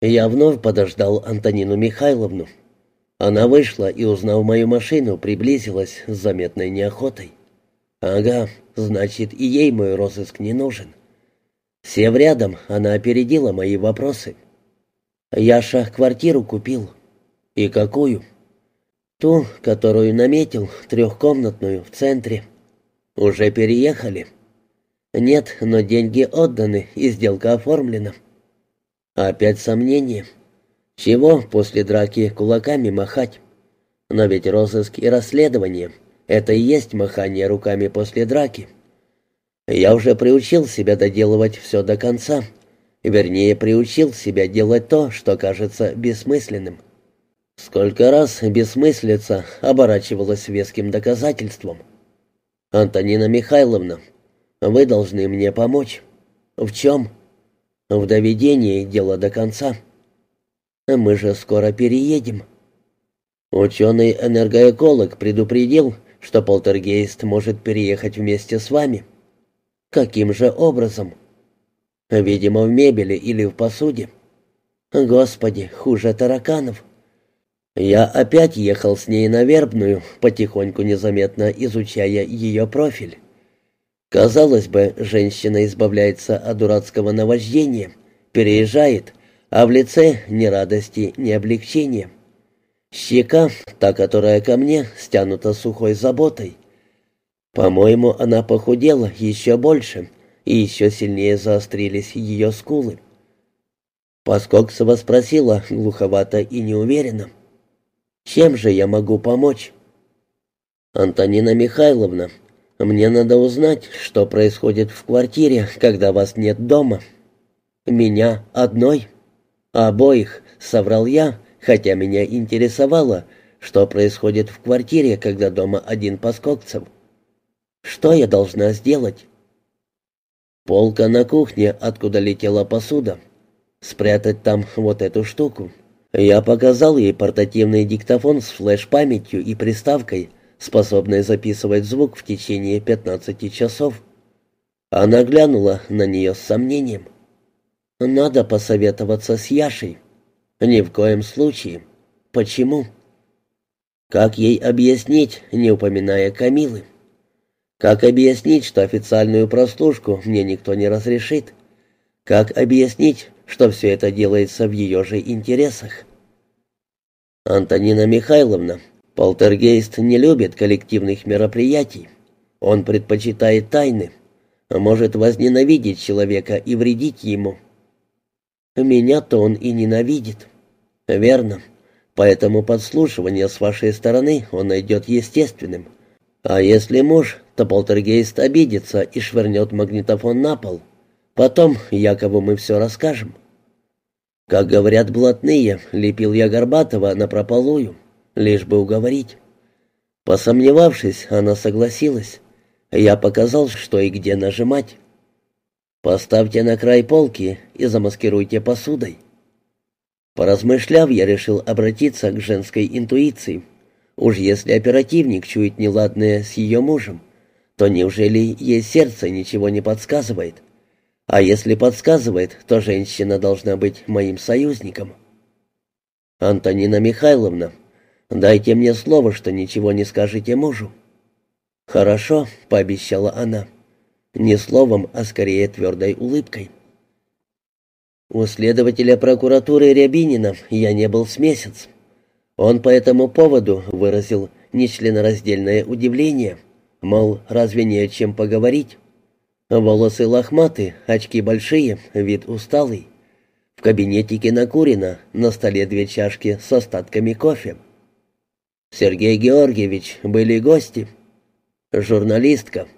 Я вновь подождал Антонину Михайловну. Она вышла и, узнав мою машину, приблизилась с заметной неохотой. «Ага, значит, и ей мой розыск не нужен». Сев рядом, она опередила мои вопросы. «Яша квартиру купил». «И какую?» «Ту, которую наметил, трехкомнатную, в центре». «Уже переехали?» «Нет, но деньги отданы, и сделка оформлена». «Опять сомнения?» «Чего после драки кулаками махать?» «Но ведь розыск и расследование — это и есть махание руками после драки». Я уже приучил себя доделывать все до конца. Вернее, приучил себя делать то, что кажется бессмысленным. Сколько раз бессмыслица оборачивалась веским доказательством. «Антонина Михайловна, вы должны мне помочь». «В чем?» «В доведении дела до конца». «Мы же скоро переедем». Ученый-энергоэколог предупредил, что полтергейст может переехать вместе с вами. Каким же образом? Видимо, в мебели или в посуде. Господи, хуже тараканов. Я опять ехал с ней на Вербную, потихоньку незаметно изучая ее профиль. Казалось бы, женщина избавляется от дурацкого наваждения, переезжает, а в лице ни радости, ни облегчения. Щека, та, которая ко мне, стянута сухой заботой. По-моему, она похудела еще больше, и еще сильнее заострились ее скулы. Поскоксова спросила глуховато и неуверенно. «Чем же я могу помочь?» «Антонина Михайловна, мне надо узнать, что происходит в квартире, когда вас нет дома». «Меня одной?» «Обоих», — соврал я, хотя меня интересовало, что происходит в квартире, когда дома один Поскокцев. Что я должна сделать? Полка на кухне, откуда летела посуда. Спрятать там вот эту штуку. Я показал ей портативный диктофон с флеш-памятью и приставкой, способной записывать звук в течение 15 часов. Она глянула на нее с сомнением. «Надо посоветоваться с Яшей». «Ни в коем случае». «Почему?» «Как ей объяснить, не упоминая Камилы?» Как объяснить, что официальную прослушку мне никто не разрешит? Как объяснить, что все это делается в ее же интересах? Антонина Михайловна, полтергейст не любит коллективных мероприятий. Он предпочитает тайны, может возненавидеть человека и вредить ему. Меня-то он и ненавидит. Верно. Поэтому подслушивание с вашей стороны он найдет естественным. А если муж то полтергейст обидится и швырнет магнитофон на пол. Потом якобы мы все расскажем. Как говорят блатные, лепил я Горбатова на прополую, лишь бы уговорить. Посомневавшись, она согласилась. Я показал, что и где нажимать. Поставьте на край полки и замаскируйте посудой. Поразмышляв, я решил обратиться к женской интуиции. Уж если оперативник чует неладное с ее мужем, то неужели ей сердце ничего не подсказывает? А если подсказывает, то женщина должна быть моим союзником. Антонина Михайловна, дайте мне слово, что ничего не скажете мужу. Хорошо, пообещала она. Не словом, а скорее твердой улыбкой. У следователя прокуратуры Рябинина я не был с месяц. Он по этому поводу выразил нечленораздельное удивление — Мол, разве не о чем поговорить? Волосы лохматы, очки большие, вид усталый. В кабинетике накурено, на столе две чашки с остатками кофе. Сергей Георгиевич, были гости. Журналистка.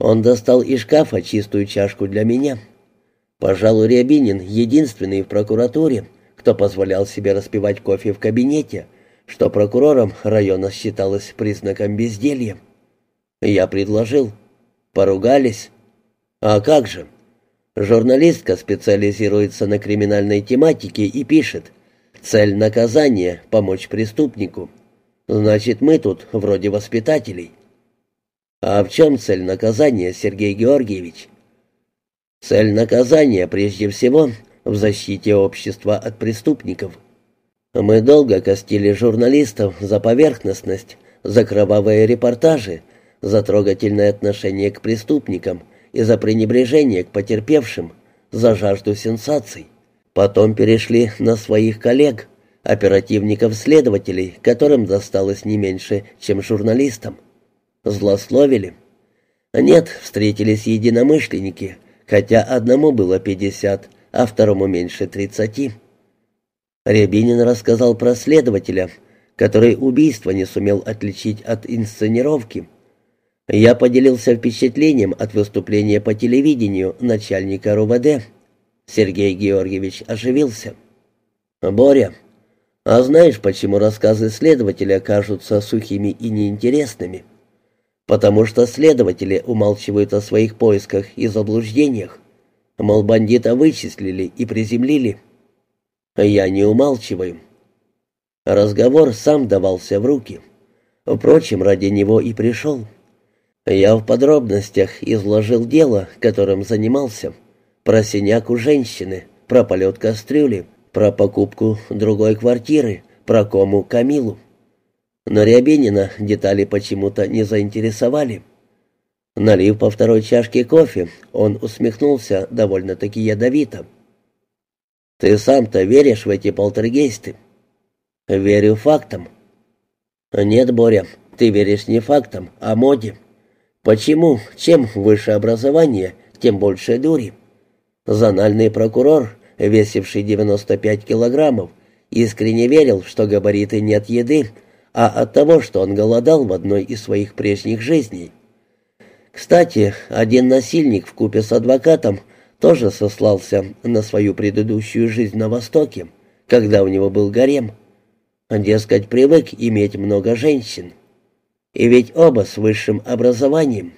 Он достал из шкафа чистую чашку для меня. Пожалуй, Рябинин единственный в прокуратуре, кто позволял себе распивать кофе в кабинете, что прокурором района считалось признаком безделья. Я предложил. Поругались. А как же? Журналистка специализируется на криминальной тематике и пишет. Цель наказания — помочь преступнику. Значит, мы тут вроде воспитателей. А в чем цель наказания, Сергей Георгиевич? Цель наказания, прежде всего, в защите общества от преступников. Мы долго костили журналистов за поверхностность, за кровавые репортажи, за трогательное отношение к преступникам и за пренебрежение к потерпевшим, за жажду сенсаций. Потом перешли на своих коллег, оперативников-следователей, которым досталось не меньше, чем журналистам. Злословили. Нет, встретились единомышленники, хотя одному было пятьдесят, а второму меньше тридцати. Рябинин рассказал про следователя, который убийство не сумел отличить от инсценировки. Я поделился впечатлением от выступления по телевидению начальника РУВД. Сергей Георгиевич оживился. «Боря, а знаешь, почему рассказы следователя кажутся сухими и неинтересными?» «Потому что следователи умалчивают о своих поисках и заблуждениях. Мол, бандита вычислили и приземлили. Я не умалчиваю. Разговор сам давался в руки. Впрочем, ради него и пришел. Я в подробностях изложил дело, которым занимался. Про синяк у женщины, про полет кастрюли, про покупку другой квартиры, про кому Камилу. Но Рябинина детали почему-то не заинтересовали. Налив по второй чашке кофе, он усмехнулся довольно-таки ядовито. «Ты сам-то веришь в эти полтергейсты?» «Верю фактам». «Нет, Боря, ты веришь не фактам, а моде. Почему? Чем выше образование, тем больше дури. Зональный прокурор, весивший 95 килограммов, искренне верил, что габариты не от еды, а от того, что он голодал в одной из своих прежних жизней. Кстати, один насильник в купе с адвокатом тоже сослался на свою предыдущую жизнь на Востоке, когда у него был гарем. Дескать, привык иметь много женщин. И ведь оба с высшим образованием.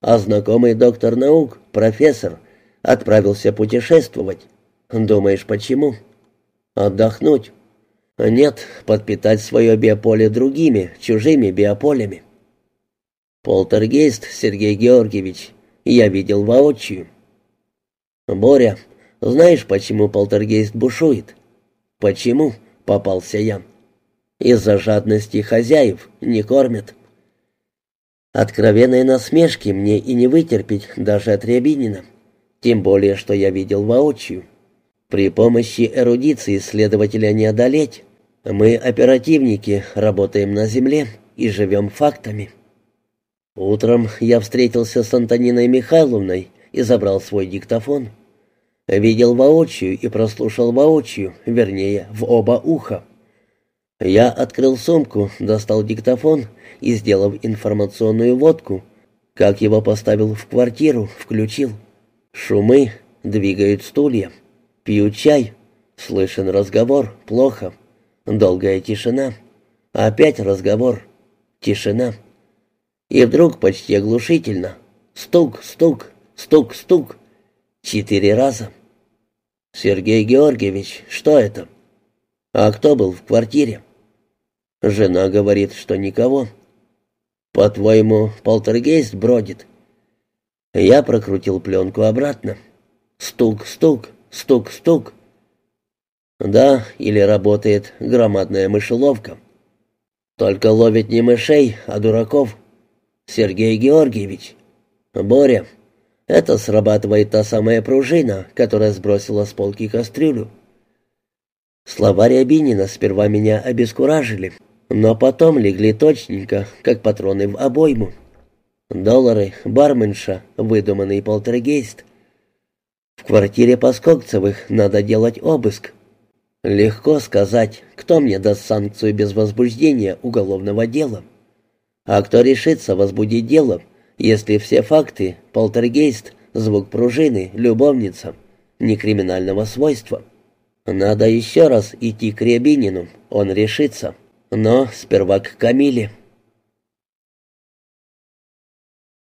А знакомый доктор наук, профессор, отправился путешествовать. Думаешь, почему? Отдохнуть. Нет, подпитать свое биополе другими, чужими биополями. Полтергейст, Сергей Георгиевич, я видел воочию. Боря, знаешь, почему полтергейст бушует? Почему? Попался я. Из-за жадности хозяев не кормят. Откровенной насмешки мне и не вытерпеть даже от Рябинина. Тем более, что я видел воочию. При помощи эрудиции следователя не одолеть. Мы, оперативники, работаем на земле и живем фактами. Утром я встретился с Антониной Михайловной и забрал свой диктофон. Видел воочию и прослушал воочию, вернее, в оба уха. Я открыл сумку, достал диктофон и, сделав информационную водку, как его поставил в квартиру, включил. Шумы, двигают стулья, пьют чай, слышен разговор, плохо, долгая тишина, опять разговор, тишина. И вдруг почти оглушительно стук, стук, стук, стук, четыре раза. «Сергей Георгиевич, что это?» «А кто был в квартире?» Жена говорит, что никого. «По-твоему, полтергейст бродит?» Я прокрутил пленку обратно. Стук, стук, стук, стук. Да, или работает громадная мышеловка. Только ловит не мышей, а дураков. Сергей Георгиевич. Боря, это срабатывает та самая пружина, которая сбросила с полки кастрюлю. Слова Рябинина сперва меня обескуражили, но потом легли точненько, как патроны в обойму. Доллары, барменша, выдуманный полтергейст. В квартире Поскокцевых надо делать обыск. Легко сказать, кто мне даст санкцию без возбуждения уголовного дела. А кто решится возбудить дело, если все факты, полтергейст, звук пружины, любовница, не криминального свойства? Надо еще раз идти к Рябинину, он решится. Но сперва к Камиле.